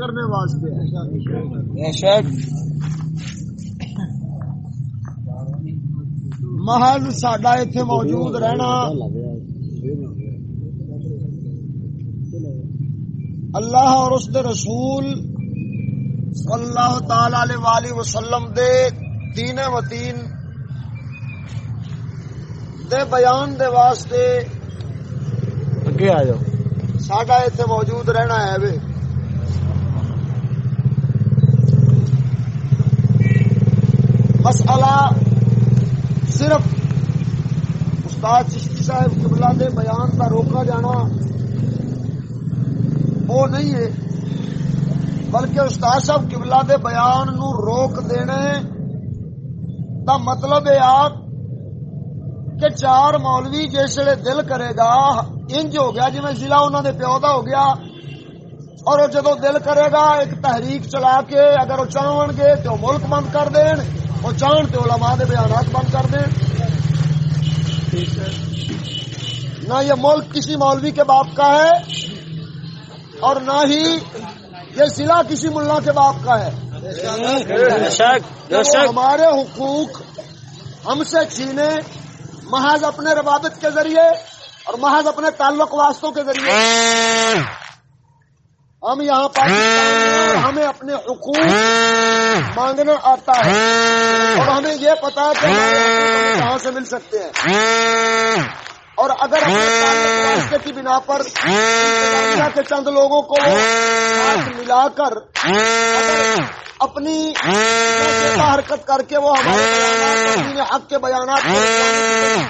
کرنے واسطے محض سڈا اتنے موجود رہنا۔ اللہ اور اس دے رسول صلی اللہ تعالی علیہ وسلم دے دین و تین دے بیان دے واسطے اگے آ جاؤ۔ ساڈا اتنے موجود رہنا ہے۔ وے مسئلہ صرف استاد چشتی صاحب قبلہ دے بیان کا روکا جانا وہ نہیں ہے، بلکہ استاد صاحب قبلہ دے بیان نو روک دینے دا مطلب ہے آپ کہ چار مولوی جسے دل کرے گا، انج ہو گیا جی میں ضلع انہوں نے پیو دا ہو گیا۔ اور وہ جدو دل کرے گا، ایک تحریک چلا کے اگر وہ چاہن گے تو ملک بند کر دین۔ وہ چاہن تو علماء دے بیانات بند کر دیں۔ نہ یہ ملک کسی مولوی کے باپ کا ہے اور نہ ہی یہ ضلع کسی ملا کے باپ کا ہے۔ ہمارے حقوق ہم سے چھینے محض اپنے روابط کے ذریعے اور محض اپنے تعلق واسطوں کے ذریعے۔ ہم یہاں پاکستان اور ہمیں اپنے حقوق مانگنا آتا ہے۔ اور ہمیں یہ پتا ہے کہ کہاں سے مل سکتے ہیں۔ اور اگر واسطے کی بنا پر کے چند لوگوں کو ملا کر اپنی حرکت کر کے وہ ہمارے حق کے بیانات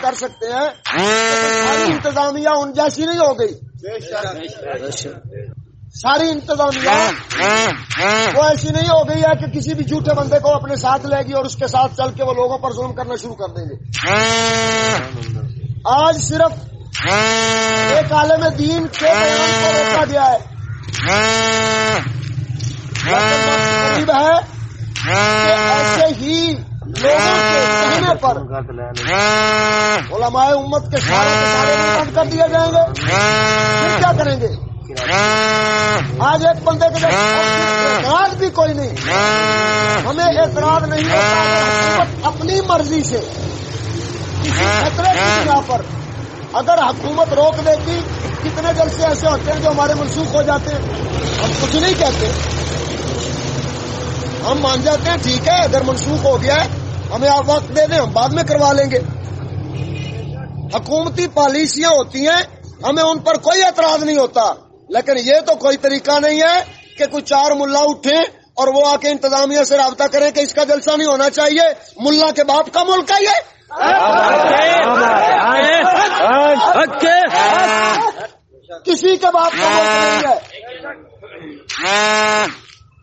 کر سکتے ہیں۔ انتظامیہ ان جیسی نہیں ہو گئی۔ ساری انتظامیہ وہ ایسی نہیں ہو گئی ہے کہ کسی بھی جھوٹے بندے کو اپنے ساتھ لے گی اور اس کے ساتھ چل کے وہ لوگوں پر ظلم کرنا شروع کر دیں گے۔ آج صرف ایک عالم دین کے کو روکا گیا ہے۔ قریب ہے کہ ایسے ہی لوگوں کے کہنے پر علماء امت کے سارے کے سارے بند کر دیے جائیں گے۔ پھر کیا کریں گے؟ آج ایک بندے کے اعتراض بھی کوئی نہیں۔ ہمیں اعتراض نہیں ہوتا اپنی مرضی سے کسی خطرے کی بنا پر اگر حکومت روک دیتی، کتنے جلسے ایسے ہوتے ہیں جو ہمارے منسوخ ہو جاتے ہیں؟ ہم کچھ نہیں کہتے۔ ہم مان جاتے ہیں، ٹھیک ہے، اگر منسوخ ہو گیا ہے، ہمیں آپ وقت دے دیں، ہم بعد میں کروا لیں گے۔ حکومتی پالیسیاں ہوتی ہیں، ہمیں ان پر کوئی اعتراض نہیں ہوتا۔ لیکن یہ تو کوئی طریقہ نہیں ہے کہ کوئی چار ملا اٹھیں اور وہ آ کے انتظامیہ سے رابطہ کریں کہ اس کا جلسہ نہیں ہونا چاہیے۔ ملا کے باپ کا ملک ہے یہ۔ کسی کے باپ کا ملک نہیں ہے۔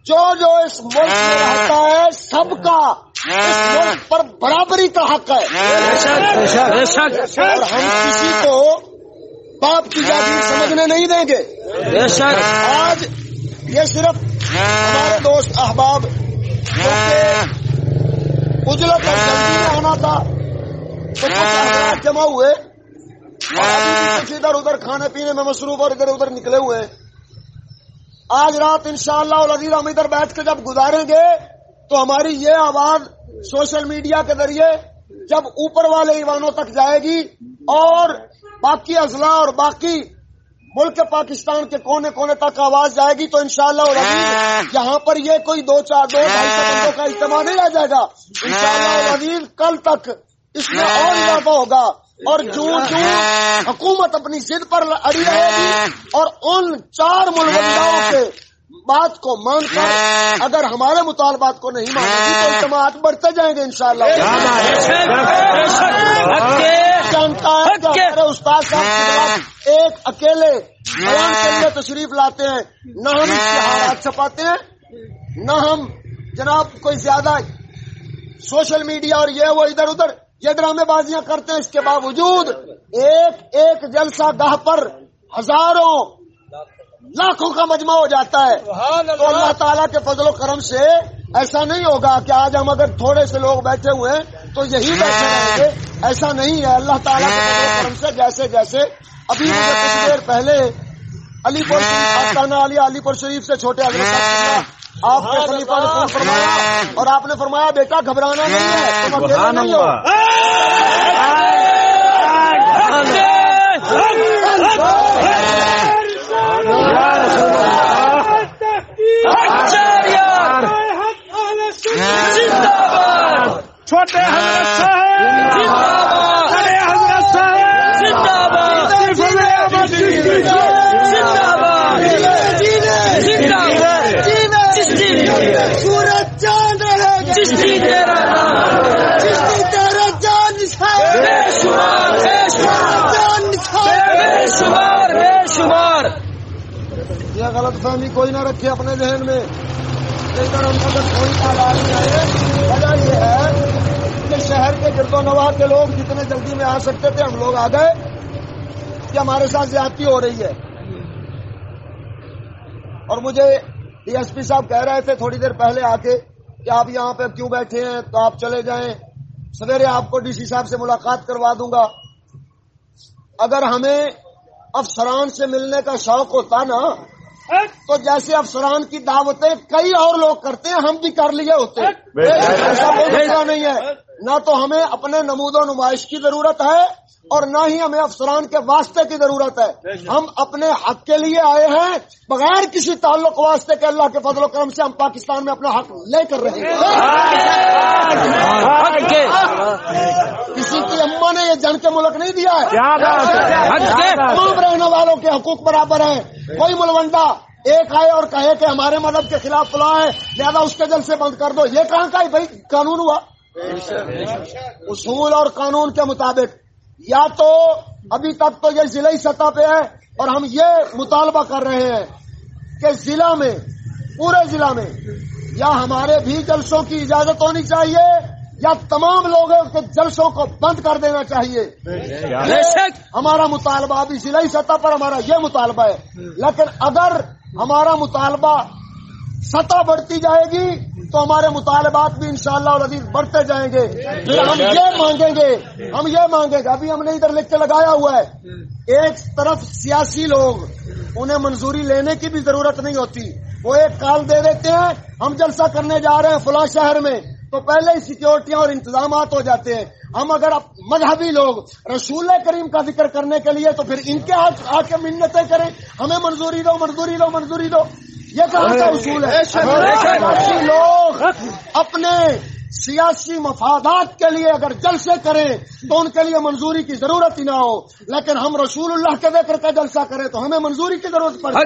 جو جو اس ملک میں رہتا ہے، سب کا اس ملک پر برابری کا حق ہے۔ اور ہم کسی کو باپ کی جاگیر سمجھنے نہیں دیں گے۔ آج یہ صرف ہمارے دوست احباب اجلت اور جلدی میں آنا تھا تو کچھ حضرات جمع ہوئے۔ ادھر ادھر کھانے پینے میں مصروف اور ادھر ادھر نکلے ہوئے۔ آج رات انشاءاللہ شاء اللہ ہم ادھر بیٹھ کے جب گزاریں گے تو ہماری یہ آواز سوشل میڈیا کے ذریعے جب اوپر والے ایوانوں تک جائے گی اور باقی اضلاع اور باقی ملک پاکستان کے کونے کونے تک آواز جائے گی تو انشاءاللہ شاء اللہ یہاں پر یہ کوئی دو چار دو ڈھائی سو بندوں کا اجتماع نہیں رہ جائے گا انشاءاللہ شاء کل تک اس میں اور اضافہ ہوگا اور جو جو حکومت اپنی ضد پر اڑی رہے گی اور ان چار ملوثاؤں کے بات کو مان کر اگر ہمارے مطالبات کو نہیں مانے گی تو اجتماعات بڑھتے جائیں گے انشاءاللہ جانتا ہے کہ ہمارے استاد صاحب ایک اکیلے بیان کے لیے تشریف لاتے ہیں۔ نہ ہم اشتہارات چھپاتے ہیں نہ ہم جناب کوئی زیادہ سوشل میڈیا اور یہ وہ ادھر ادھر یہ ڈرامے بازیاں کرتے ہیں۔ اس کے باوجود ایک ایک جلسہ گاہ پر ہزاروں لاکھوں کا مجمع ہو جاتا ہے۔ تو اللہ تعالیٰ کے فضل و کرم سے ایسا نہیں ہوگا کہ آج ہم اگر تھوڑے سے لوگ بیٹھے ہوئے ہیں تو یہی بیٹھے رہیں گے۔ ایسا نہیں ہے۔ اللہ تعالیٰ کے فضل و کرم سے جیسے جیسے۔ ابھی مجھے کچھ دیر پہلے علی پور شریف علی علی پور شریف سے چھوٹے حضرت قبلہ آپ کے خلیفہ نے فون فرمایا اور آپ نے فرمایا بیٹا گھبرانا نہیں ہے۔ تم اکیلے نہیں ہو۔ چھوٹے حضرت صاحب بڑے حضرت صاحب سورج چاند رہے گا چشتی تیرا جان جان غلط فہمی کوئی نہ رکھے اپنے ذہن میں۔ ادھر ہم اگر کوئی آواز نہیں آئے وجہ یہ ہے کہ شہر کے گرد و نواح کے لوگ جتنے جلدی میں آ سکتے تھے، ہم لوگ آ گئے کہ ہمارے ساتھ زیادتی ہو رہی ہے۔ اور مجھے ڈی ایس پی صاحب کہہ رہے تھے تھوڑی دیر پہلے آ کے کہ آپ یہاں پہ کیوں بیٹھے ہیں، تو آپ چلے جائیں۔ سویرے آپ کو ڈی سی صاحب سے ملاقات کروا دوں گا۔ اگر ہمیں افسران سے ملنے کا شوق ہوتا نا تو جیسے افسران کی دعوتیں کئی اور لوگ کرتے ہیں ہم بھی کر لیے ہوتے ایسا کوئی مسئلہ نہیں ہے۔ نہ تو ہمیں اپنے نمود و نمائش کی ضرورت ہے اور نہ ہی ہمیں افسران کے واسطے کی ضرورت ہے۔ ہم اپنے حق کے لیے آئے ہیں بغیر کسی تعلق واسطے کے اللہ کے فضل و کرم سے ہم پاکستان میں اپنا حق لے کر رہے ہیں۔ کسی کی اما نے یہ جن کے ملک نہیں دیا ہے۔ تمام رہنے والوں کے حقوق برابر ہیں۔ کوئی ملوڈا ایک آئے اور کہے کہ ہمارے مذہب کے خلاف فلاں ہے لہذا اس کے جل سے بند کر دو۔ یہ کہاں کا بھائی قانون ہوا؟ اصول اور قانون کے مطابق یا تو ابھی تک تو یہ ضلعی سطح پہ ہے اور ہم یہ مطالبہ کر رہے ہیں کہ ضلع میں پورے ضلع میں یا ہمارے بھی جلسوں کی اجازت ہونی چاہیے یا تمام لوگوں کے جلسوں کو بند کر دینا چاہیے۔ ہمارا مطالبہ ابھی ضلعی سطح پر ہمارا یہ مطالبہ ہے۔ لیکن اگر ہمارا مطالبہ سطح بڑھتی جائے گی تو ہمارے مطالبات بھی انشاءاللہ اور عزیز بڑھتے جائیں گے۔ پھر ہم یہ مانگیں گے ہم یہ مانگیں گے ابھی ہم نے ادھر لکھ کے لگایا ہوا ہے ایک طرف سیاسی لوگ انہیں منظوری لینے کی بھی ضرورت نہیں ہوتی۔ وہ ایک کال دے دیتے ہیں ہم جلسہ کرنے جا رہے ہیں فلاں شہر میں تو پہلے ہی سیکورٹیاں اور انتظامات ہو جاتے ہیں۔ ہم اگر مذہبی لوگ رسول کریم کا ذکر کرنے کے لیے تو پھر ان کے ہاتھ آ کے منتیں کریں۔ ہمیں منظوری دو منظوری دو منظوری دو۔ یہ کہاں کا اصول ہے۔ لوگ اپنے سیاسی مفادات کے لیے اگر جلسے کریں تو ان کے لیے منظوری کی ضرورت ہی نہ ہو۔ لیکن ہم رسول اللہ کے ذکر کا جلسہ کریں تو ہمیں منظوری کی ضرورت پڑے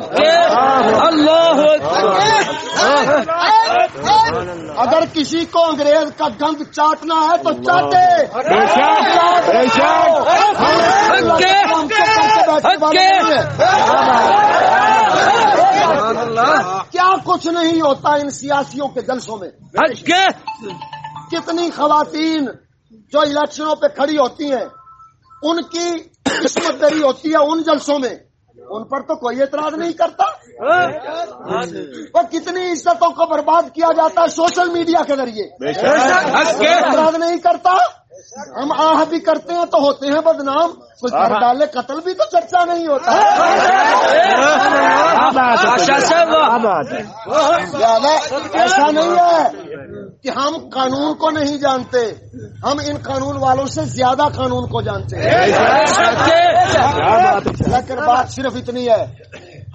اگر کسی کو انگریز کا گند چاٹنا ہے تو چاٹے کیا کچھ نہیں ہوتا ان سیاسیوں کے جلسوں میں۔ کتنی خواتین جو الیکشنوں پہ کھڑی ہوتی ہیں ان کی قسمت دری ہوتی ہے ان جلسوں میں۔ ان پر تو کوئی اعتراض نہیں کرتا۔ وہ کتنی عزتوں کو برباد کیا جاتا ہے سوشل میڈیا کے ذریعے۔ اعتراض نہیں کرتا۔ ہم آہ بھی کرتے ہیں تو ہوتے ہیں بدنام کچھ گھر ڈالے قتل بھی تو چرچا نہیں ہوتا۔ ایسا نہیں ہے کہ ہم قانون کو نہیں جانتے ہم ان قانون والوں سے زیادہ قانون کو جانتے ہیں۔ لیکن بات صرف اتنی ہے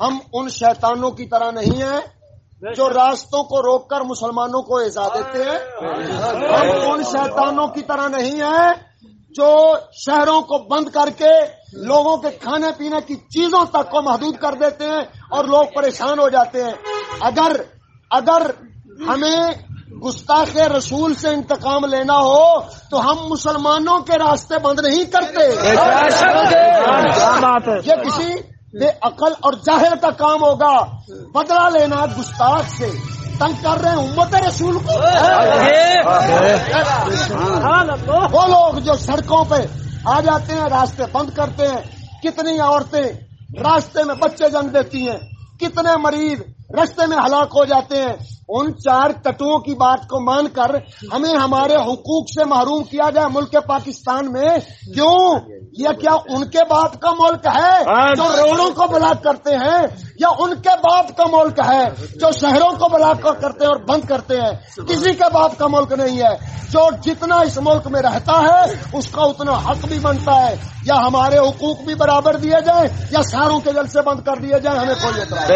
ہم ان شیطانوں کی طرح نہیں ہیں۔ جو راستوں کو روک کر مسلمانوں کو ایزا دیتے ہیں۔ ہم ان شیطانوں کی طرح نہیں ہیں جو شہروں کو بند کر کے لوگوں کے کھانے پینے کی چیزوں تک کو محدود کر دیتے ہیں اور لوگ پریشان ہو جاتے ہیں۔ اگر اگر ہمیں گستاخ رسول سے انتقام لینا ہو تو ہم مسلمانوں کے راستے بند نہیں کرتے۔ یہ کسی بے عقل اور جاہل کا کام ہوگا۔ بدلہ لینا گستاخ سے۔ تنگ کر رہے ہیں امت رسول کو۔ وہ لوگ جو سڑکوں پہ آ جاتے ہیں راستے بند کرتے ہیں۔ کتنی عورتیں راستے میں بچے جنگ دیتی ہیں۔ کتنے مریض رستے میں ہلاک ہو جاتے ہیں۔ ان چار کٹوؤں کی بات کو مان کر ہمیں ہمارے حقوق سے محروم کیا جائے ملک پاکستان میں؟ کیوں؟ یہ کیا ان کے باپ کا ملک ہے جو روڈوں کو بلاک کرتے ہیں؟ یا ان کے باپ کا ملک ہے جو شہروں کو بلاک کرتے ہیں اور بند کرتے ہیں؟ کسی کے باپ کا ملک نہیں ہے۔ جو جتنا اس ملک میں رہتا ہے اس کا اتنا حق بھی بنتا ہے۔ یا ہمارے حقوق بھی برابر دیے جائیں یا ساروں کے جل سے بند کر دیے جائیں ہمیں کوئی اعتراض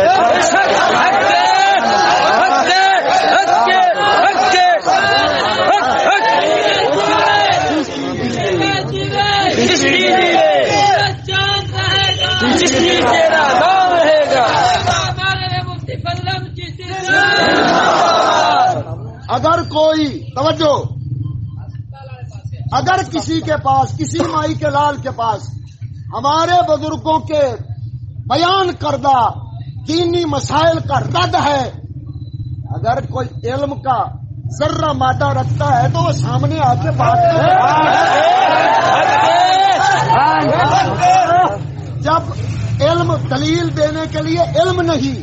اگر کوئی توجہ، اگر کسی کے پاس، کسی مائی کے لال کے پاس ہمارے بزرگوں کے بیان کردہ دینی مسائل کا رد ہے اگر کوئی علم کا ذرہ مادہ رکھتا ہے تو وہ سامنے آ کے بات جب علم دلیل دینے کے لیے علم نہیں،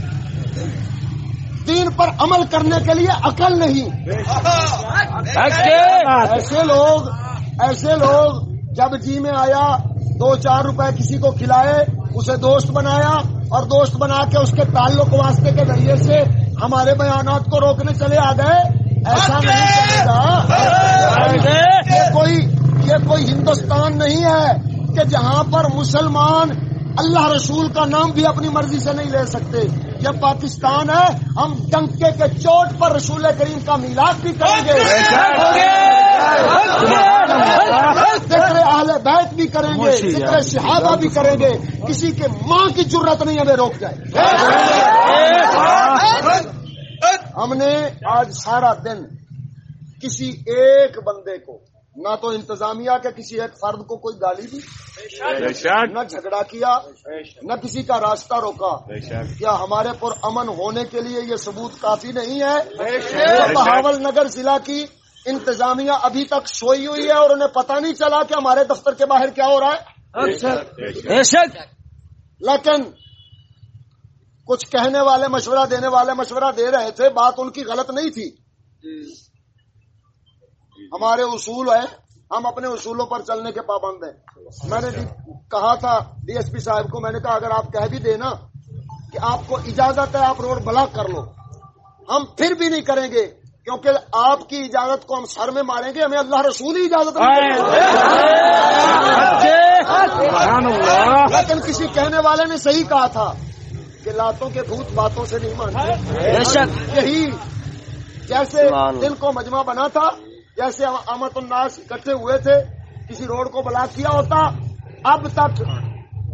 دین پر عمل کرنے کے لیے عقل نہیں۔ ایسے لوگ ایسے لوگ جب جی میں آیا، دو چار روپے کسی کو کھلائے، اسے دوست بنایا اور دوست بنا کے اس کے تعلق واسطے کے ذریعے سے ہمارے بیانات کو روکنے چلے آ گئے۔ ایسا نہیں چلے گا۔ یہ کوئی یہ کوئی ہندوستان نہیں ہے کہ جہاں پر مسلمان اللہ رسول کا نام بھی اپنی مرضی سے نہیں لے سکتے۔ یہ پاکستان ہے ہم ڈنکے کے چوٹ پر رسول کریم کا میلاد بھی کریں گے۔ ذکر اہل بیت بھی کریں گے ذکر شہادہ بھی کریں گے۔ کسی کے ماں کی ضرورت نہیں ہمیں روک جائے۔ ہم نے آج سارا دن کسی ایک بندے کو نہ تو انتظامیہ کے کسی ایک فرد کو کوئی گالی دی نہ جھگڑا کیا نہ کسی کا راستہ روکا۔ کیا ہمارے پر امن ہونے کے لیے یہ ثبوت کافی نہیں ہے؟ بہاول نگر ضلع کی انتظامیہ ابھی تک سوئی ہوئی ہے اور انہیں پتہ نہیں چلا کہ ہمارے دفتر کے باہر کیا ہو رہا ہے۔ لیکن کچھ کہنے والے مشورہ دینے والے مشورہ دے رہے تھے بات ان کی غلط نہیں تھی۔ ہمارے اصول ہیں ہم اپنے اصولوں پر چلنے کے پابند ہیں۔ میں نے کہا تھا ڈی ایس پی صاحب کو میں نے کہا اگر آپ کہہ بھی دیں نا کہ آپ کو اجازت ہے آپ روڈ بلاک کر لو۔ ہم پھر بھی نہیں کریں گے کیونکہ آپ کی اجازت کو ہم سر میں ماریں گے ہمیں اللہ رسول ہی اجازت لیکن کسی کہنے والے نے صحیح کہا تھا کہ لاتوں کے بھوت باتوں سے نہیں مانتے۔ یہی جیسے دل کو مجمع بنا تھا جیسے امت الناس اکٹھے ہوئے تھے، کسی روڈ کو بلاک کیا ہوتا، اب تک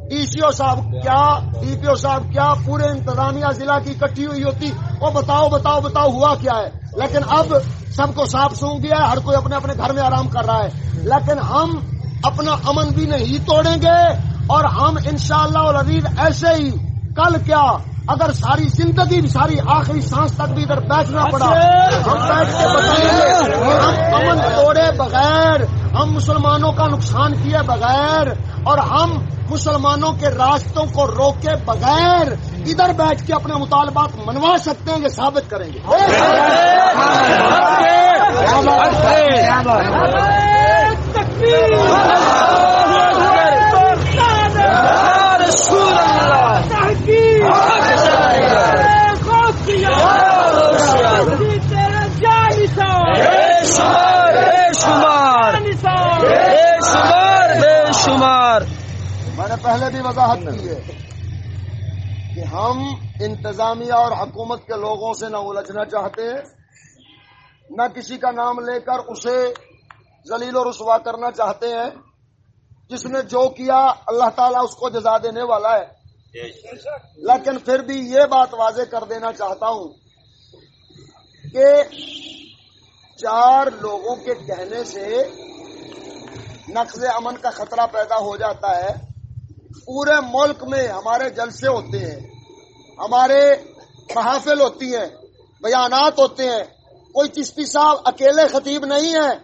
ڈی سی او صاحب کیا ڈی پی او صاحب کیا، پورے انتظامیہ ضلع کی اکٹھی ہوئی ہوتی، وہ بتاؤ بتاؤ بتاؤ، ہوا کیا ہے؟ لیکن اب سب کو صاف سونگ گیا ہے، ہر کوئی اپنے اپنے گھر میں آرام کر رہا ہے۔ لیکن ہم اپنا امن بھی نہیں توڑیں گے، اور ہم انشاءاللہ شاء اللہ ایسے ہی کل کیا اگر ساری زندگی ساری آخری سانس تک بھی ادھر بیٹھنا پڑا ہم بیٹھ کے بتائیں گے ہم امن توڑے بغیر ہم مسلمانوں کا نقصان کیے بغیر اور ہم مسلمانوں کے راستوں کو روکے بغیر ادھر بیٹھ کے اپنے مطالبات منوا سکتے ہیں یہ ثابت کریں گے۔ میں نے پہلے بھی وضاحت کی ہے کہ ہم انتظامیہ اور حکومت کے لوگوں سے نہ الجھنا چاہتے نہ کسی کا نام لے کر اسے ذلیل و رسوا کرنا چاہتے ہیں۔ جس نے جو کیا اللہ تعالیٰ اس کو جزا دینے والا ہے۔ لیکن پھر بھی یہ بات واضح کر دینا چاہتا ہوں کہ چار لوگوں کے کہنے سے نقض امن کا خطرہ پیدا ہو جاتا ہے۔ پورے ملک میں ہمارے جلسے ہوتے ہیں، ہمارے محافل ہوتی ہیں، بیانات ہوتے ہیں۔ کوئی چشتی صاحب اکیلے خطیب نہیں ہیں،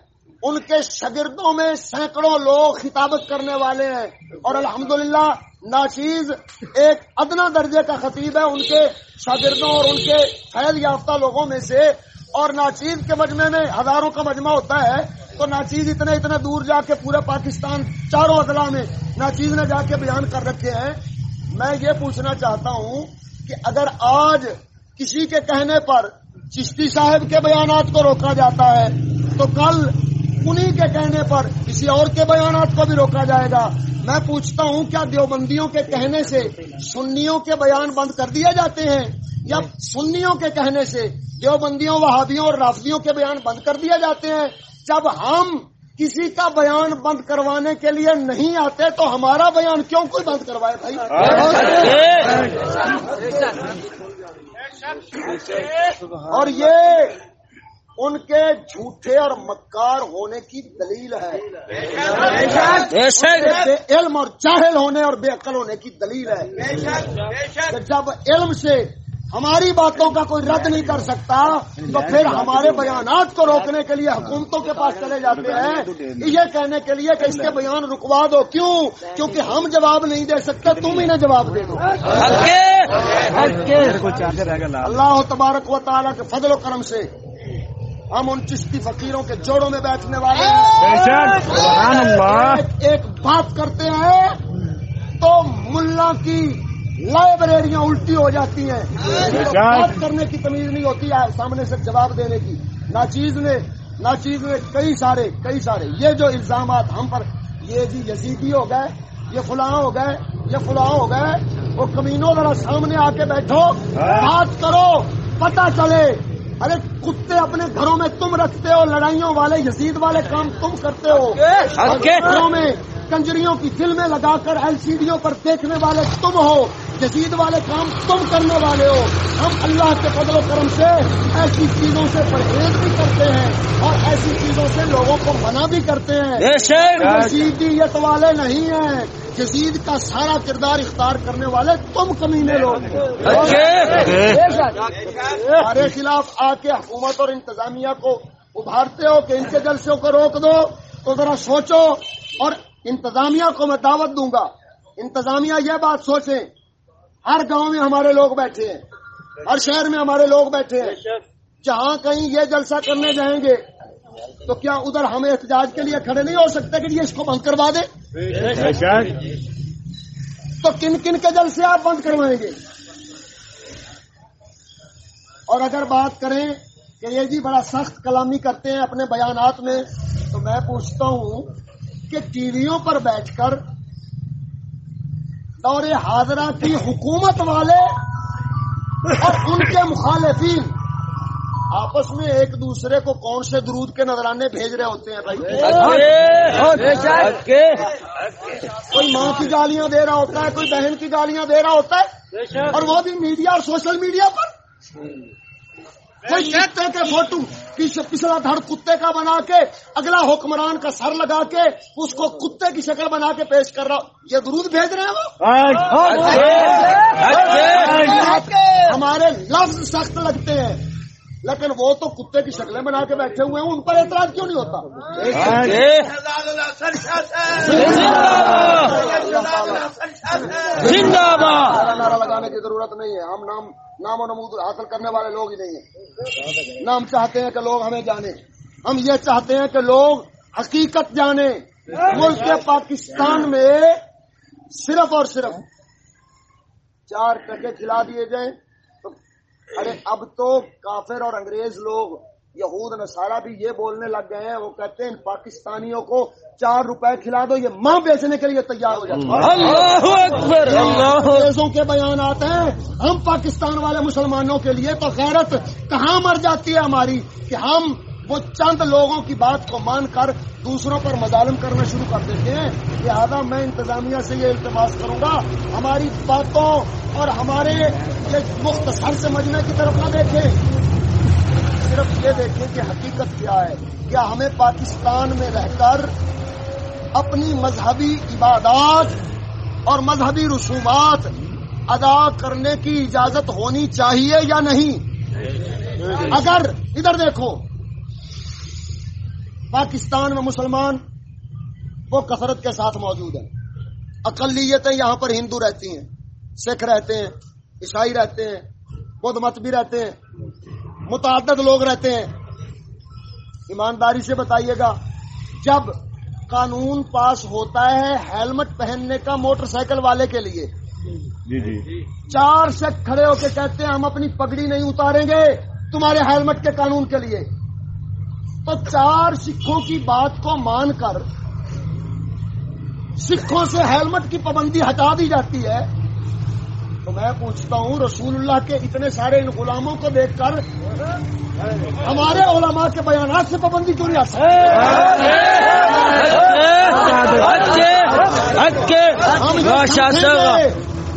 ان کے شاگردوں میں سینکڑوں لوگ خطابت کرنے والے ہیں۔ اور الحمدللہ ناچیز ایک ادنا درجے کا خطیب ہے، ان کے شاگردوں اور ان کے فیض یافتہ لوگوں میں سے اور ناچیز کے مجمع میں ہزاروں کا مجمع ہوتا ہے، تو ناچیز اتنے اتنے دور جا کے پورے پاکستان چاروں اضلاع میں ناچیز نے جا کے بیان کر رکھے ہیں۔ میں یہ پوچھنا چاہتا ہوں کہ اگر آج کسی کے کہنے پر چشتی صاحب کے بیانات کو روکا جاتا ہے، تو کل انہی کے کہنے پر کسی اور کے بیانات کو بھی روکا جائے گا۔ میں پوچھتا ہوں، کیا دیوبندیوں کے کہنے سے سنیوں کے بیان بند کر دیے جاتے ہیں؟ یا سنیوں کے کہنے سے دیوبندیوں وہابیوں اور رافضیوں کے بیان بند کر دیے جاتے ہیں؟ جب ہم کسی کا بیان بند کروانے کے لیے نہیں آتے تو ہمارا بیان کیوں کوئی بند کروائے بھائی؟ اور یہ ان کے جھوٹے اور مکار ہونے کی دلیل ہے۔ بے شک بے علم اور جاہل ہونے اور بے عقل ہونے کی دلیل ہے۔ جب علم سے ہماری باتوں کا کوئی رد نہیں کر سکتا تو پھر ہمارے بیانات کو روکنے کے لیے حکومتوں کے پاس چلے جاتے ہیں۔ یہ کہنے کے لیے کہ اس کے بیان رکوا دو۔ کیوں؟ کیونکہ ہم جواب نہیں دے سکتے تم انہیں جواب دے دو۔ اللہ تبارک و تعالیٰ کے فضل و کرم سے ہم ان چشتی فقیروں کے جوڑوں میں بیٹھنے والے ہیں۔ ایک- ایک بات کرتے ہیں تو ملا کی لائبریریاں الٹی ہو جاتی ہیں۔ بات کرنے کی تمیز نہیں ہوتی ہے سامنے سے جواب دینے کی۔ ناچیز نے ناچیز نے کئی سارے کئی سارے۔ یہ جو الزامات ہم پر یہ جی یزیدی ہو گئے یہ فلاں ہو گئے یہ فلاں ہو گئے وہ کمینوں ذرا سامنے آ کے بیٹھو بات کرو پتہ چلے۔ ارے کتے اپنے گھروں میں تم رکھتے ہو لڑائیوں والے یزید والے کام تم کرتے ہو۔ گھروں میں کنجریوں کی فلمیں لگا کر ایل سی ڈیوں پر دیکھنے والے تم ہو۔ جدید والے کام تم کرنے والے ہو۔ ہم اللہ کے فضل و کرم سے ایسی چیزوں سے پرہیز بھی کرتے ہیں اور ایسی چیزوں سے لوگوں کو منع بھی کرتے ہیں۔ جزیدیت والے نہیں ہیں۔ جزید کا سارا کردار اختیار کرنے والے تم کمینے لوگ ہمارے خلاف آ کے حکومت اور انتظامیہ کو ابھارتے ہو کہ ان کے جلسوں کو روک دو۔ تو ذرا سوچو اور انتظامیہ کو میں دعوت دوں گا۔ انتظامیہ یہ بات سوچیں ہر گاؤں میں ہمارے لوگ بیٹھے ہیں ہر شہر میں ہمارے لوگ بیٹھے ہیں۔ جہاں کہیں یہ جلسہ کرنے جائیں گے تو کیا ادھر ہم احتجاج کے لیے کھڑے نہیں ہو سکتے کہ یہ اس کو بند کروا دیں؟ تو کن کن کے جلسے آپ بند کروائیں گے؟ اور اگر بات کریں کہ یہ جی بڑا سخت کلامی کرتے ہیں اپنے بیانات میں تو میں پوچھتا ہوں کہ ٹی ویوں پر بیٹھ کر دور حاضرہ کی حکومت والے اور ان کے مخالفین۔ آپس میں ایک دوسرے کو کون سے درود کے نظرانے بھیج رہے ہوتے ہیں بھائی؟ کوئی ماں کی گالیاں دے رہا ہوتا ہے کوئی بہن کی گالیاں دے رہا ہوتا ہے؟ اور وہ بھی میڈیا اور سوشل میڈیا پر؟ کوئی کہتے ہیں کہ فوٹو؟ پچھلا دھڑ کتے کا بنا کے اگلا حکمران کا سر لگا کے اس کو کتے کی شکل بنا کے پیش کر رہا یہ درود بھیج رہے ہیں وہ؟ ہمارے لفظ سخت لگتے ہیں۔ لیکن وہ تو کتے کی شکلیں بنا کے بیٹھے ہوئے ہیں ان پر اعتراض کیوں نہیں ہوتا؟ زندہ باد۔ نعرہ نعرہ لگانے کی ضرورت نہیں ہے۔ ہم نام نام و نمود حاصل کرنے والے لوگ ہی نہیں ہیں۔ نہ ہم چاہتے ہیں کہ لوگ ہمیں جانے ہم یہ چاہتے ہیں کہ لوگ حقیقت جانے ملک پاکستان میں صرف اور صرف چار ٹکے کھلا دیے جائیں۔ ارے اب تو کافر اور انگریز لوگ یہود نصارہ بھی یہ بولنے لگ گئے ہیں وہ کہتے ہیں ان پاکستانیوں کو چار روپے کھلا دو یہ ماں بیچنے کے لیے تیار ہو جاتے کے بیانات ہیں ہم پاکستان والے مسلمانوں کے لیے تو غیرت کہاں مر جاتی ہے ہماری کہ ہم وہ چند لوگوں کی بات کو مان کر دوسروں پر مظالم کرنا شروع کر دیتے ہیں۔ لہذا میں انتظامیہ سے یہ التماس کروں گا ہماری باتوں اور ہمارے یہ مختصر سمجھنے کی طرف نہ دیکھیں۔ صرف یہ دیکھیں کہ حقیقت کیا ہے۔ کیا ہمیں پاکستان میں رہ کر اپنی مذہبی عبادات اور مذہبی رسومات ادا کرنے کی اجازت ہونی چاہیے یا نہیں؟ اگر ادھر دیکھو، پاکستان میں مسلمان وہ کثرت کے ساتھ موجود ہیں۔ اقلیتیں یہاں پر ہندو رہتی ہیں، سکھ رہتے ہیں، عیسائی رہتے ہیں، بدھ مت بھی رہتے ہیں۔ متعدد لوگ رہتے ہیں۔ ایمانداری سے بتائیے گا جب قانون پاس ہوتا ہے ہیلمٹ پہننے کا موٹر سائیکل والے کے لیے جی جی۔ چار سے کھڑے ہو کے کہتے ہیں ہم اپنی پگڑی نہیں اتاریں گے تمہارے ہیلمٹ کے قانون کے لیے۔ تو چار سکھوں کی بات کو مان کر سکھوں سے ہیلمٹ کی پابندی ہٹا دی جاتی ہے۔ تو میں پوچھتا ہوں رسول اللہ کے اتنے سارے ان غلاموں کو دیکھ کر ہمارے علماء کے بیانات سے پابندی کیوں نہیں آ سکتی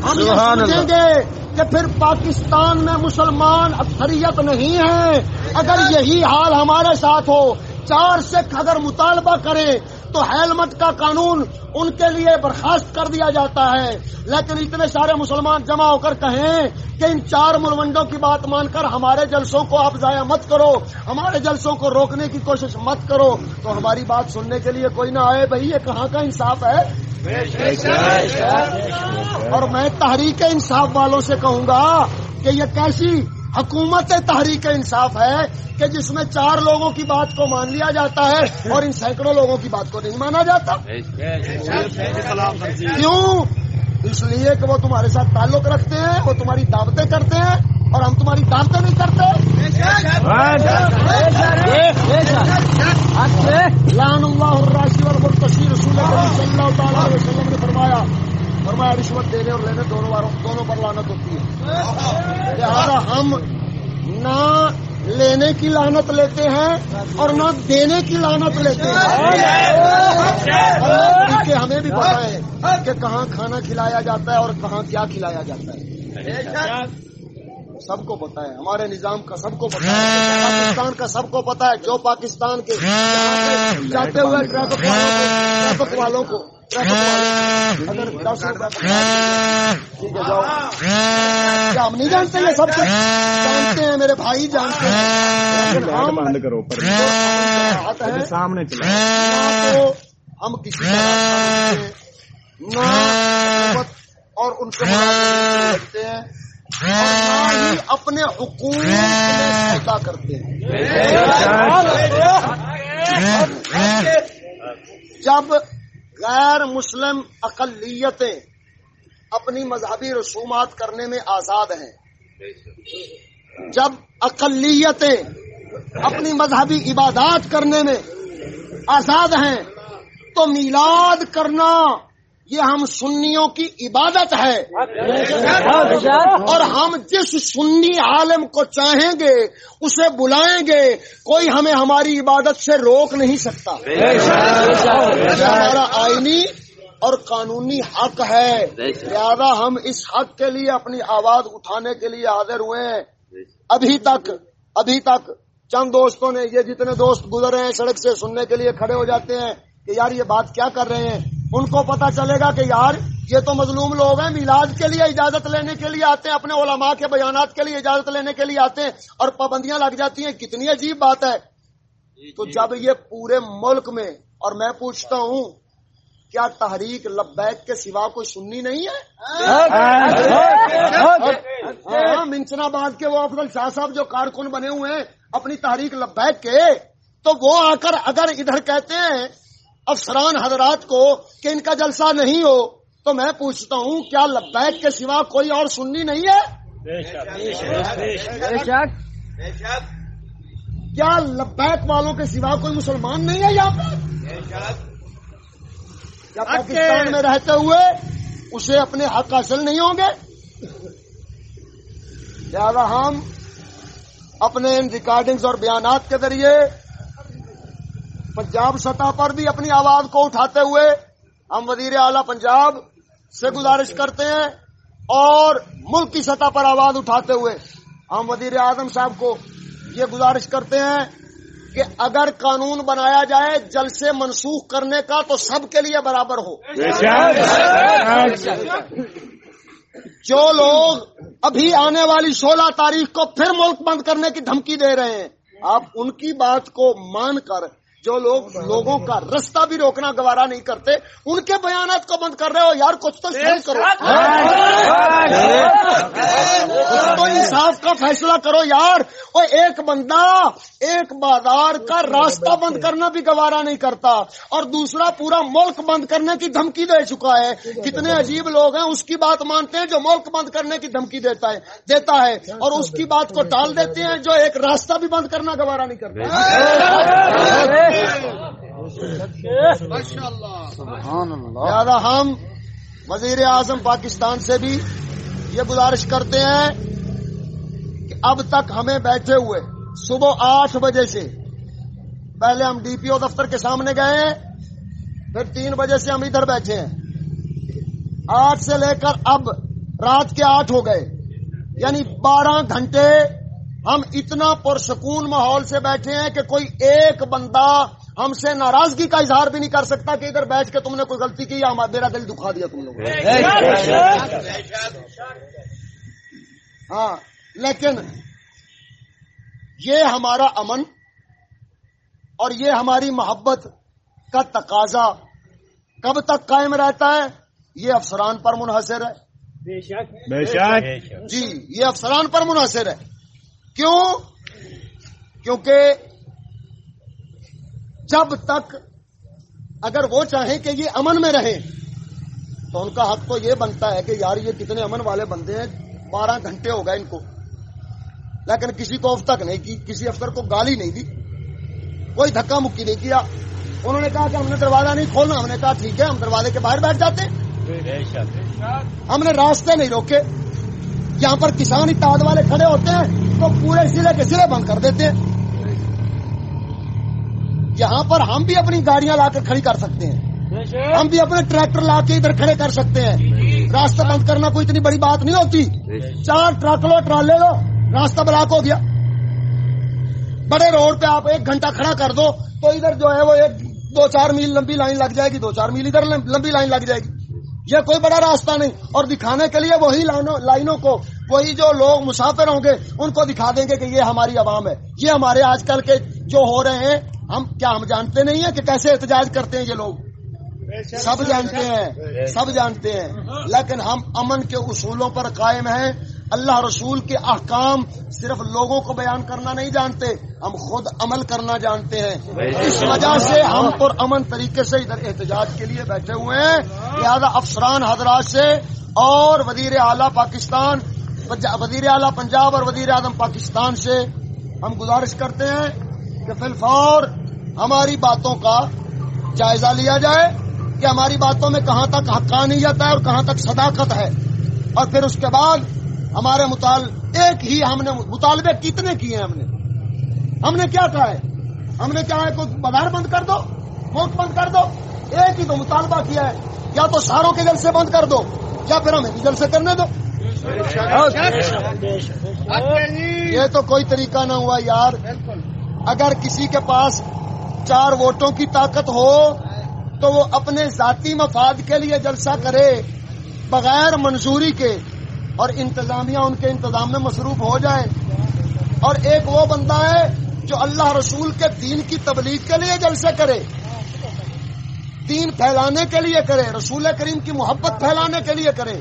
ہم سمجھیں گے کہ پھر پاکستان میں مسلمان اکثریت نہیں ہے اگر یہی حال ہمارے ساتھ ہو چار سکھ اگر مطالبہ کریں تو ہیلمٹ کا قانون ان کے لیے برخاست کر دیا جاتا ہے۔ لیکن اتنے سارے مسلمان جمع ہو کر کہیں کہ ان چار ملوڈوں کی بات مان کر ہمارے جلسوں کو آپ ضائع مت کرو، ہمارے جلسوں کو روکنے کی کوشش مت کرو۔ تو ہماری بات سننے کے لیے کوئی نہ آئے، بھائی، یہ کہاں کا انصاف ہے؟ اور میں تحریک انصاف والوں سے کہوں گا کہ یہ کیسی حکومت تحریک انصاف ہے کہ جس میں چار لوگوں کی بات کو مان لیا جاتا ہے اور ان سینکڑوں لوگوں کی بات کو نہیں مانا جاتا۔ کیوں؟ اس لیے کہ وہ تمہارے ساتھ تعلق رکھتے ہیں، وہ تمہاری دعوتیں کرتے ہیں اور ہم تمہاری دعوتیں نہیں کرتے۔ لان اللہ الراشی والمرتشی رسول اللہ تعالی وسلم نے فرمایا فرمایا رشوت دینے اور لینے دونوں باروں دونوں پر لانت ہوتی ہے۔ لہذا ہم نہ لینے کی لانت لیتے ہیں اور نہ دینے کی لانت لیتے ہیں۔ کہ ہمیں بھی پتا ہے کہ کہاں کھانا کھلایا جاتا ہے اور کہاں کیا کھلایا جاتا ہے۔ سب کو پتا ہے۔ ہمارے نظام کا سب کو پتا ہے۔ پاکستان کا سب کو پتا ہے۔ جو پاکستان کے جاتے ہوئے ٹریفک والوں کو اگر دس روپئے ہم نہیں جانتے یہ سب کچھ جانتے ہیں میرے بھائی جانتے ہیں بند کرو سامنے ہم کسی اور ان سے رکھتے ہیں اپنے حقوق میں کرتے ہیں جب غیر مسلم اقلیتیں اپنی مذہبی رسومات کرنے میں آزاد ہیں۔ جب اقلیتیں اپنی مذہبی عبادات کرنے میں آزاد ہیں، تو میلاد کرنا یہ ہم سنیوں کی عبادت ہے۔ اور ہم جس سنی عالم کو چاہیں گے، اسے بلائیں گے، کوئی ہمیں ہماری عبادت سے روک نہیں سکتا۔ یہ ہمارا آئینی اور قانونی حق ہے۔ لہذا ہم اس حق کے لیے اپنی آواز اٹھانے کے لیے حاضر ہوئے ہیں۔ ابھی تک ابھی تک چند دوستوں نے یہ جتنے دوست گزر رہے ہیں سڑک سے سننے کے لیے کھڑے ہو جاتے ہیں کہ یار یہ بات کیا کر رہے ہیں؟ ان کو پتا چلے گا کہ یار یہ تو مظلوم لوگ ہیں میلاد کے لیے اجازت لینے کے لیے آتے ہیں اپنے علماء کے بیانات کے لیے اجازت لینے کے لیے آتے ہیں اور پابندیاں لگ جاتی ہیں۔ کتنی عجیب بات ہے۔ تو جب یہ پورے ملک میں اور میں پوچھتا ہوں کیا تحریک لبیک کے سوا کوئی سننی نہیں ہے؟ ہاں منچنا آباد کے وہ افضل شاہ صاحب جو کارکن بنے ہوئے ہیں اپنی تحریک لبیک کے تو وہ آ کر اگر ادھر کہتے ہیں افسران حضرات کو کہ ان کا جلسہ نہیں ہو تو میں پوچھتا ہوں کیا لبیک کے سوا کوئی اور سننی نہیں ہے؟ کیا لبیک والوں کے سوا کوئی مسلمان نہیں ہے یہاں پر؟ کیا پاکستان میں رہتے ہوئے اسے اپنے حق حاصل نہیں ہوں گے؟ لہذا ہم اپنے ان ریکارڈنگز اور بیانات کے ذریعے پنجاب سطح پر بھی اپنی آواز کو اٹھاتے ہوئے ہم وزیر اعلی پنجاب سے گزارش کرتے ہیں اور ملک کی سطح پر آواز اٹھاتے ہوئے ہم وزیر اعظم صاحب کو یہ گزارش کرتے ہیں کہ اگر قانون بنایا جائے جلسے منسوخ کرنے کا تو سب کے لیے برابر ہو۔ جو لوگ ابھی آنے والی سولہ تاریخ کو پھر ملک بند کرنے کی دھمکی دے رہے ہیں، آپ ان کی بات کو مان کر جو لوگ لوگوں کا رستہ بھی روکنا گوارا نہیں کرتے ان کے بیانات کو بند کر رہے ہو یار کچھ تو صحیح کرو۔ کچھ تو انصاف کا فیصلہ کرو یار۔ وہ ایک بندہ ایک بازار کا راستہ بند کرنا بھی گوارا نہیں کرتا۔ اور دوسرا پورا ملک بند کرنے کی دھمکی دے چکا ہے۔ کتنے عجیب لوگ ہیں اس کی بات مانتے ہیں جو ملک بند کرنے کی دھمکی دیتا ہے دیتا ہے۔ اور اس کی بات کو ٹال دیتے ہیں جو ایک راستہ بھی بند کرنا گوارا نہیں کرتا۔ لہذا ہم وزیر اعظم پاکستان سے بھی یہ گزارش کرتے ہیں کہ اب تک ہمیں بیٹھے ہوئے صبح آٹھ بجے سے پہلے ہم ڈی پی او دفتر کے سامنے گئے ہیں پھر تین بجے سے ہم ادھر بیٹھے ہیں۔ آٹھ سے لے کر اب رات کے آٹھ ہو گئے یعنی بارہ گھنٹے ہم اتنا پرسکون ماحول سے بیٹھے ہیں کہ کوئی ایک بندہ ہم سے ناراضگی کا اظہار بھی نہیں کر سکتا کہ ادھر بیٹھ کے تم نے کوئی غلطی کی یا میرا دل دکھا دیا تم لوگوں ہاں لیکن یہ ہمارا امن اور یہ ہماری محبت کا تقاضا کب تک قائم رہتا ہے یہ افسران پر منحصر ہے۔ بے شک۔ جی یہ افسران پر منحصر ہے۔ کیوں؟ کیونکہ جب تک اگر وہ چاہیں کہ یہ امن میں رہے تو ان کا حق تو یہ بنتا ہے کہ یار یہ کتنے امن والے بندے ہیں بارہ گھنٹے ہو گئے ان کو۔ لیکن کسی کو اب تک نہیں کی کسی افسر کو گالی نہیں دی کوئی دھکا مکی نہیں کیا۔ انہوں نے کہا کہ ہم نے دروازہ نہیں کھولنا ہم نے کہا ٹھیک ہے ہم دروازے کے باہر بیٹھ جاتے۔ ہم نے راستے نہیں روکے۔ یہاں پر کسان اتحاد والے کھڑے ہوتے ہیں تو پورے ضلع کے ضلع بند کر دیتے ہیں۔ یہاں پر ہم بھی اپنی گاڑیاں لا کر کھڑی کر سکتے ہیں۔ ہم بھی اپنے ٹریکٹر لا کے ادھر کھڑے کر سکتے ہیں۔ راستہ بند کرنا کوئی اتنی بڑی بات نہیں ہوتی۔ چار ٹرک لو ٹرالے لو، راستہ بلاک ہو گیا۔ بڑے روڈ پہ آپ ایک گھنٹہ کھڑا کر دو تو ادھر جو ہے وہ ایک دو چار میل لمبی لائن لگ جائے گی، دو چار میل ادھر لمبی لائن لگ جائے گی۔ یہ کوئی بڑا راستہ نہیں۔ اور دکھانے کے لیے وہی لائنوں کو، وہی جو لوگ مسافر ہوں گے، ان کو دکھا دیں گے کہ یہ ہماری عوام ہے۔ یہ ہمارے آج کل کے جو ہو رہے ہیں، ہم کیا ہم جانتے نہیں ہیں کہ کیسے احتجاج کرتے ہیں یہ لوگ؟ سب جانتے ہیں، سب جانتے ہیں۔ لیکن ہم امن کے اصولوں پر قائم ہیں۔ اللہ رسول کے احکام صرف لوگوں کو بیان کرنا نہیں جانتے، ہم خود عمل کرنا جانتے ہیں۔ اس وجہ سے ہم پر امن طریقے سے ادھر احتجاج کے لیے بیٹھے ہوئے ہیں۔ لہذا افسران حضرات سے اور وزیر اعلیٰ پاکستان، وزیر اعلیٰ پنجاب اور وزیر اعظم پاکستان سے ہم گزارش کرتے ہیں کہ فی الفور ہماری باتوں کا جائزہ لیا جائے کہ ہماری باتوں میں کہاں تک حقانیت ہے اور کہاں تک صداقت ہے۔ اور پھر اس کے بعد ہمارے مطال، ایک ہی ہم نے مطالبے کتنے کیے ہیں ہم نے؟ ہم نے کیا کہا ہے؟ ہم نے کیا ہے کوئی بازار بند کر دو، ملک بند کر دو، ایک ہی تو مطالبہ کیا ہے، یا تو ساروں کے جلسے بند کر دو، یا پھر ہمیں بھی جلسے کرنے دو۔ یہ تو کوئی طریقہ نہ ہوا یار۔ اگر کسی کے پاس چار ووٹوں کی طاقت ہو، تو وہ اپنے ذاتی مفاد کے لیے جلسہ کرے، بغیر منظوری کے۔ اور انتظامیہ ان کے انتظام میں مصروف ہو جائے۔ اور ایک وہ بندہ ہے جو اللہ رسول کے دین کی تبلیغ کے لیے جلسے کرے۔ دین پھیلانے کے لیے کرے، رسول کریم کی محبت پھیلانے کے لیے کرے۔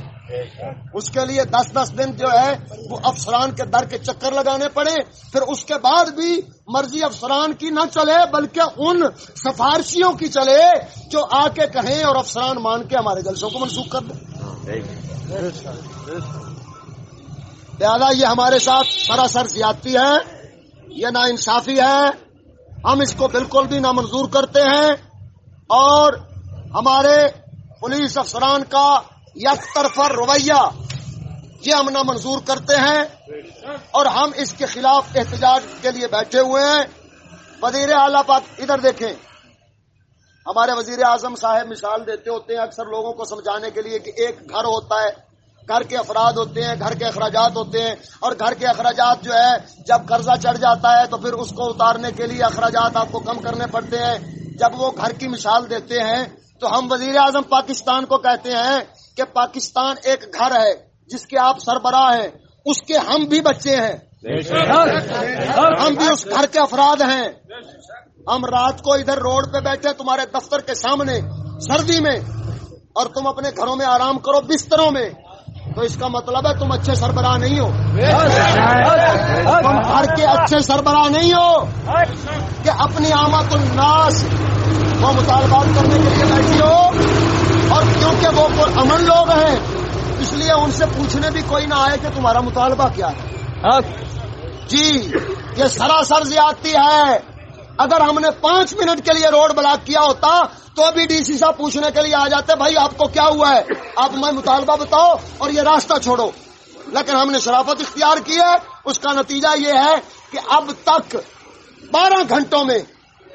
اس کے لیے دس دس دن جو ہے وہ افسران کے در کے چکر لگانے پڑے۔ پھر اس کے بعد بھی مرضی افسران کی نہ چلے، بلکہ ان سفارشیوں کی چلے جو آ کے کہیں اور افسران مان کے ہمارے جلسوں کو منسوخ کر دیں۔ لہٰذا یہ ہمارے ساتھ سراسر زیادتی ہے، یہ نا انصافی ہے۔ ہم اس کو بالکل بھی نامنظور کرتے ہیں اور ہمارے پولیس افسران کا یک طرفہ رویہ یہ ہم نامنظور کرتے ہیں اور ہم اس کے خلاف احتجاج کے لیے بیٹھے ہوئے ہیں۔ وزیر اعلیٰ پاک، ادھر دیکھیں۔ ہمارے وزیر اعظم صاحب مثال دیتے ہوتے ہیں اکثر لوگوں کو سمجھانے کے لیے کہ ایک گھر ہوتا ہے۔ گھر کے افراد ہوتے ہیں گھر کے اخراجات ہوتے ہیں اور گھر کے اخراجات جو ہے جب قرضہ چڑھ جاتا ہے تو پھر اس کو اتارنے کے لیے اخراجات آپ کو کم کرنے پڑتے ہیں۔ جب وہ گھر کی مثال دیتے ہیں تو ہم وزیر اعظم پاکستان کو کہتے ہیں کہ پاکستان ایک گھر ہے جس کے آپ سربراہ ہیں اس کے ہم بھی بچے ہیں۔ ہم بھی اس گھر کے افراد ہیں۔ ہم رات کو ادھر روڈ پہ بیٹھے تمہارے دفتر کے سامنے سردی میں اور تم اپنے گھروں میں آرام کرو بستروں میں۔ تو اس کا مطلب ہے تم اچھے سربراہ نہیں ہو۔ تم گھر کے اچھے سربراہ نہیں ہو۔ کہ اپنی آمد الناس وہ مطالبات کرنے کے لیے بیٹھی ہو۔ اور کیونکہ وہ امن لوگ ہیں اس لیے ان سے پوچھنے بھی کوئی نہ آئے کہ تمہارا مطالبہ کیا ہے۔ جی یہ سراسر زیادتی ہے۔ اگر ہم نے پانچ منٹ کے لیے روڈ بلاک کیا ہوتا تو ابھی ڈی سی صاحب پوچھنے کے لیے آ جاتے، بھائی، آپ کو کیا ہوا ہے؟ آپ میں مطالبہ بتاؤ اور یہ راستہ چھوڑو. لیکن ہم نے شرافت اختیار کی ہے۔ اس کا نتیجہ یہ ہے کہ اب تک بارہ گھنٹوں میں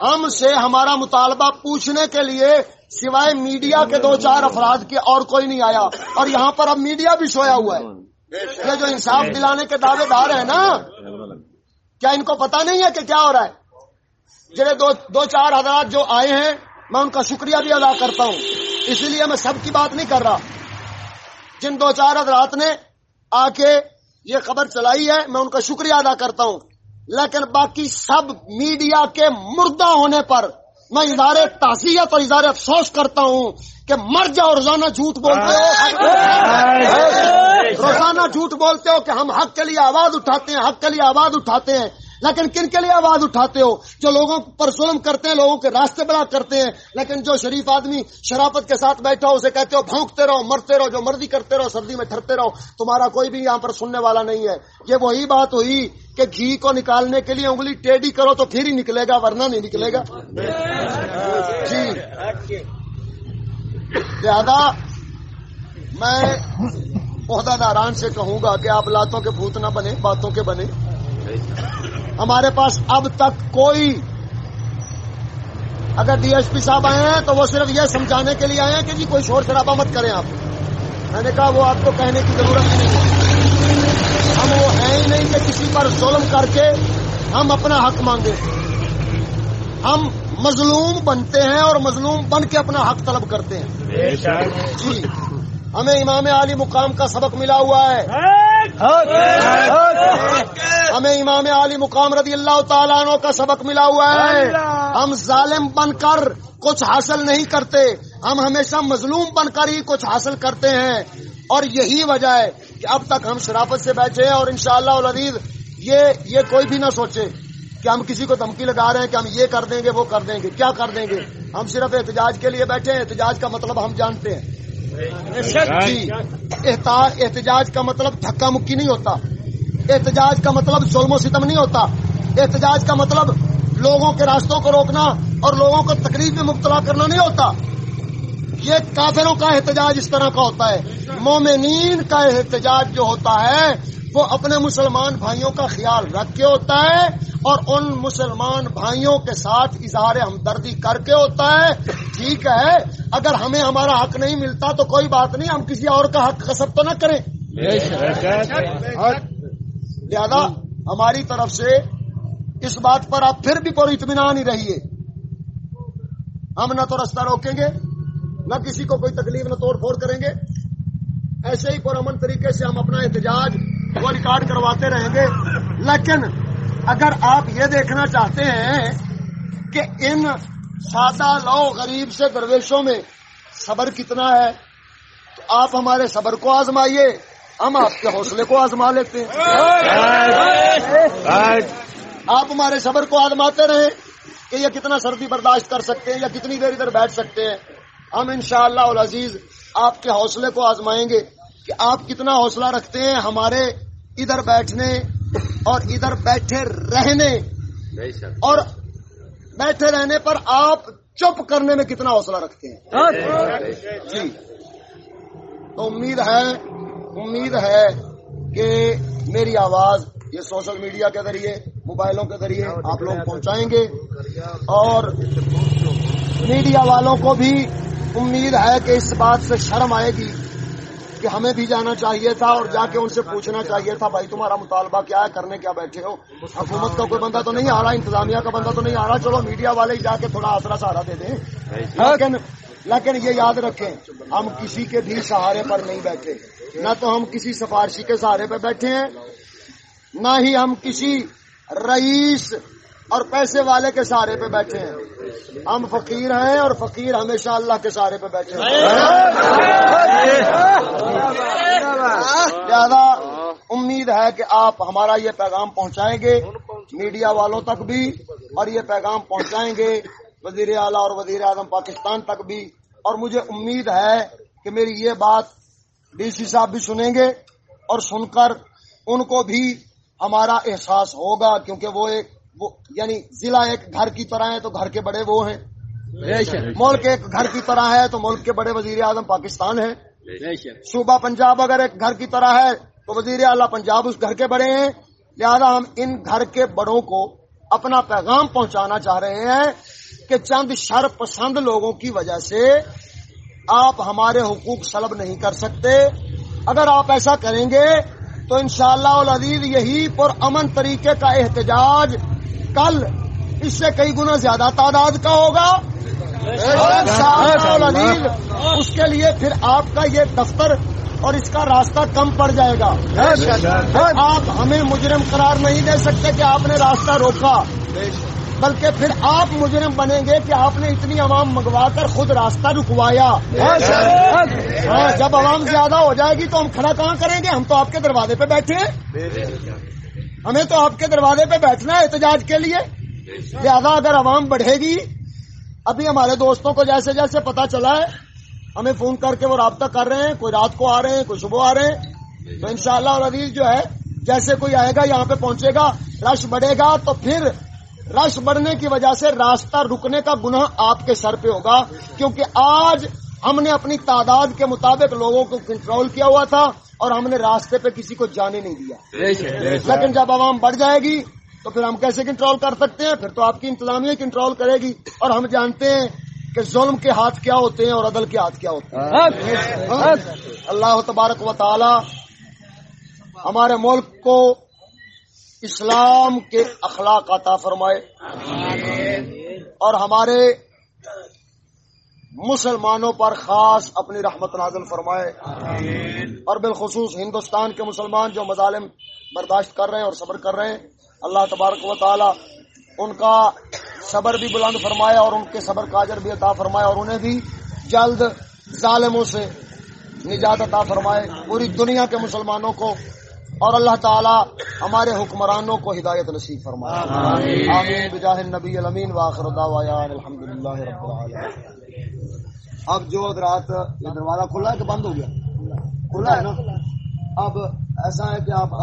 ہم سے ہمارا مطالبہ پوچھنے کے لیے سوائے میڈیا کے دو چار افراد کے اور کوئی نہیں آیا۔ اور یہاں پر اب میڈیا بھی سویا ہوا ہے۔ یہ جو انصاف دلانے کے دعوے دار ہیں نا، کیا ان کو پتا نہیں ہے کہ کیا ہو رہا ہے؟ جڑے دو دو چار حضرات جو آئے ہیں، میں ان کا شکریہ بھی ادا کرتا ہوں۔ اسی لیے میں سب کی بات نہیں کر رہا۔ جن دو چار حضرات نے آ کے یہ خبر چلائی ہے، میں ان کا شکریہ ادا کرتا ہوں۔ لیکن باقی سب میڈیا کے مردہ ہونے پر میں اظہار تعزیت اور اظہار افسوس کرتا ہوں کہ مر جاؤ، روزانہ جھوٹ بولتے ہو۔ روزانہ جھوٹ بولتے ہو کہ ہم حق کے لیے آواز اٹھاتے ہیں، حق کے لیے آواز اٹھاتے ہیں۔ لیکن کن کے لیے آواز اٹھاتے ہو؟ جو لوگوں پر ظلم کرتے ہیں، لوگوں کے راستے بنا کرتے ہیں، لیکن جو شریف آدمی شرافت کے ساتھ بیٹھا ہو، اسے کہتے ہو، بھونکتے رہو، مرتے رہو، جو مرضی کرتے رہو، سردی میں ٹھرتے رہو، تمہارا کوئی بھی یہاں پر سننے والا نہیں ہے۔ یہ وہی بات ہوئی کہ گھی کو نکالنے کے لیے انگلی ٹیڈی کرو تو پھر ہی نکلے گا، ورنہ نہیں نکلے گا۔ جی۔ لہذا میں عہدہ داران سے کہوں گا کہ آپ لاتوں کے بھوت نہ بنے باتوں کے بنے ہمارے پاس اب تک کوئی اگر ڈی ایس پی صاحب آئے ہیں تو وہ صرف یہ سمجھانے کے لیے آئے ہیں کہ جی کوئی شور شرابہ مت کریں آپ۔ میں نے کہا وہ آپ کو کہنے کی ضرورت ہی نہیں ہم وہ ہیں ہی نہیں کہ کسی پر ظلم کر کے ہم اپنا حق مانگے ہم مظلوم بنتے ہیں اور مظلوم بن کے اپنا حق طلب کرتے ہیں۔ جی ہمیں امام علی مقام کا سبق ملا ہوا ہے۔ ہمیں امام علی مقام رضی اللہ تعالیٰ عنہ کا سبق ملا ہوا ہے۔ ہم ظالم بن کر کچھ حاصل نہیں کرتے۔ ہم ہمیشہ مظلوم بن کر ہی کچھ حاصل کرتے ہیں۔ اور یہی وجہ ہے کہ اب تک ہم شرافت سے بیٹھے ہیں اور انشاءاللہ شاء اللہ یہ یہ کوئی بھی نہ سوچے کہ ہم کسی کو دھمکی لگا رہے ہیں کہ ہم یہ کر دیں گے وہ کر دیں گے کیا کر دیں گے۔ ہم صرف احتجاج کے لیے بیٹھے ہیں۔ احتجاج کا مطلب ہم جانتے ہیں۔ جی۔ احتجاج کا مطلب دھکا مکی نہیں ہوتا۔ احتجاج کا مطلب ظلم و ستم نہیں ہوتا۔ احتجاج کا مطلب لوگوں کے راستوں کو روکنا اور لوگوں کو تقریب میں مبتلا کرنا نہیں ہوتا۔ یہ کافروں کا احتجاج اس طرح کا ہوتا ہے۔ مومنین کا احتجاج جو ہوتا ہے، وہ اپنے مسلمان بھائیوں کا خیال رکھ کے ہوتا ہے اور ان مسلمان بھائیوں کے ساتھ اظہار ہمدردی کر کے ہوتا ہے۔ ٹھیک ہے۔ اگر ہمیں ہمارا حق نہیں ملتا تو کوئی بات نہیں ہم کسی اور کا حق کسب تو نہ کریں۔ لہذا ہماری طرف سے اس بات پر آپ پھر بھی پر اطمینان ہی رہیے۔ ہم نہ تو رستہ روکیں گے نہ کسی کو کوئی تکلیف نہ توڑ پھوڑ کریں گے۔ ایسے ہی پرامن طریقے سے ہم اپنا احتجاج وہ ریکارڈ کرواتے رہیں گے۔ لیکن اگر آپ یہ دیکھنا چاہتے ہیں کہ ان سادہ لو غریب سے درویشوں میں صبر کتنا ہے؟ تو آپ ہمارے صبر کو آزمائیے ہم آپ کے حوصلے کو آزما لیتے ہیں۔ آپ ہمارے صبر کو آزماتے رہیں کہ یہ کتنا سردی برداشت کر سکتے ہیں یا کتنی دیر ادھر بیٹھ سکتے ہیں۔ ہم انشاءاللہ شاء اللہ عزیز آپ کے حوصلے کو آزمائیں گے کہ آپ کتنا حوصلہ رکھتے ہیں ہمارے ادھر بیٹھنے اور ادھر بیٹھے رہنے۔ اور بیٹھے رہنے پر آپ چپ کرنے میں کتنا حوصلہ رکھتے ہیں؟ جی۔ تو امید ہے امید ہے کہ میری آواز یہ سوشل میڈیا کے ذریعے موبائلوں کے ذریعے آپ لوگ پہنچائیں گے۔ اور میڈیا والوں کو بھی امید ہے کہ اس بات سے شرم آئے گی۔ کہ ہمیں بھی جانا چاہیے تھا اور جا کے ان سے پوچھنا چاہیے تھا، بھائی تمہارا مطالبہ کیا ہے؟ کرنے کیا بیٹھے ہو؟ حکومت کا کوئی بندہ تو نہیں آ رہا، انتظامیہ کا بندہ تو نہیں آ رہا۔ چلو میڈیا والے ہی جا کے تھوڑا آسرا سہارا دے دیں۔ لیکن لیکن یہ یاد رکھیں، ہم کسی کے بھی سہارے پر نہیں بیٹھے۔ نہ تو ہم کسی سفارشی کے سہارے پہ بیٹھے ہیں، نہ ہی ہم کسی رئیس اور پیسے والے کے سہارے پہ بیٹھے ہیں۔ ہم فقیر ہیں اور فقیر ہمیشہ اللہ کے سہارے پہ بیٹھے ہیں۔ لہذا امید ہے کہ آپ ہمارا یہ پیغام پہنچائیں گے، میڈیا والوں تک بھی، اور یہ پیغام پہنچائیں گے، وزیر اعلیٰ اور وزیر اعظم پاکستان تک بھی۔ اور مجھے امید ہے کہ میری یہ بات ڈی سی صاحب بھی سنیں گے، اور سن کر ان کو بھی ہمارا احساس ہوگا، کیونکہ وہ ایک وہ یعنی ضلع ایک گھر کی طرح ہے تو گھر کے بڑے وہ ہیں۔ ملک ایک گھر کی طرح ہے تو ملک کے بڑے وزیر اعظم پاکستان ہیں۔ صوبہ پنجاب اگر ایک گھر کی طرح ہے تو وزیر اعلیٰ پنجاب اس گھر کے بڑے ہیں۔ لہذا ہم ان گھر کے بڑوں کو اپنا پیغام پہنچانا چاہ رہے ہیں کہ چند شر پسند لوگوں کی وجہ سے آپ ہمارے حقوق سلب نہیں کر سکتے۔ اگر آپ ایسا کریں گے تو انشاءاللہ شاء اللہ یہی پر امن طریقے کا احتجاج کل اس سے کئی گنا زیادہ تعداد کا ہوگا۔ اس کے لیے پھر آپ کا یہ دفتر اور اس کا راستہ کم پڑ جائے گا۔ آپ ہمیں مجرم قرار نہیں دے سکتے کہ آپ نے راستہ روکا۔ بلکہ پھر آپ مجرم بنیں گے کہ آپ نے اتنی عوام منگوا کر خود راستہ رکوایا۔ ہاں جب عوام زیادہ ہو جائے گی تو ہم کھڑا کہاں کریں گے؟ ہم تو آپ کے دروازے پہ بیٹھے۔ ہمیں تو آپ کے دروازے پہ بیٹھنا ہے احتجاج کے لیے۔ لہذا اگر عوام بڑھے گی، ابھی ہمارے دوستوں کو جیسے جیسے پتا چلا ہے، ہمیں فون کر کے وہ رابطہ کر رہے ہیں، کوئی رات کو آ رہے ہیں، کوئی صبح آ رہے ہیں۔ تو انشاءاللہ اور عزیز جو ہے، جیسے کوئی آئے گا، یہاں پہ پہنچے گا، رش بڑھے گا، تو پھر رش بڑھنے کی وجہ سے راستہ رکنے کا گناہ آپ کے سر پہ ہوگا۔ کیونکہ آج ہم نے اپنی تعداد کے مطابق لوگوں کو کنٹرول کیا ہوا تھا۔ اور ہم نے راستے پہ کسی کو جانے نہیں دیا۔ لیکن جب عوام بڑھ جائے گی تو پھر ہم کیسے کنٹرول کر سکتے ہیں؟ پھر تو آپ کی انتظامیہ کنٹرول کرے گی۔ اور ہم جانتے ہیں کہ ظلم کے ہاتھ کیا ہوتے ہیں اور عدل کے ہاتھ کیا ہوتے ہیں۔ اللہ تبارک و تعالی ہمارے ملک کو اسلام کے اخلاق عطا فرمائے۔ اور ہمارے مسلمانوں پر خاص اپنی رحمت نازل فرمائے۔ اور بالخصوص ہندوستان کے مسلمان جو مظالم برداشت کر رہے ہیں اور صبر کر رہے ہیں اللہ تبارک و تعالی ان کا صبر بھی بلند فرمایا اور ان کے صبر کا اجر بھی عطا فرمایا اور انہیں بھی جلد ظالموں سے نجات عطا فرمائے۔ پوری دنیا کے مسلمانوں کو اور اللہ تعالی ہمارے حکمرانوں کو ہدایت نصیب فرمائے۔ آمین۔ بجاہ النبی الامین واخر دعوایا الحمدللہ رب العالمین۔ اب جو رات یہ دروازہ کھلا ہے کہ بند ہو گیا؟ کھلا ہے نا؟ اب ایسا ہے کہ آپ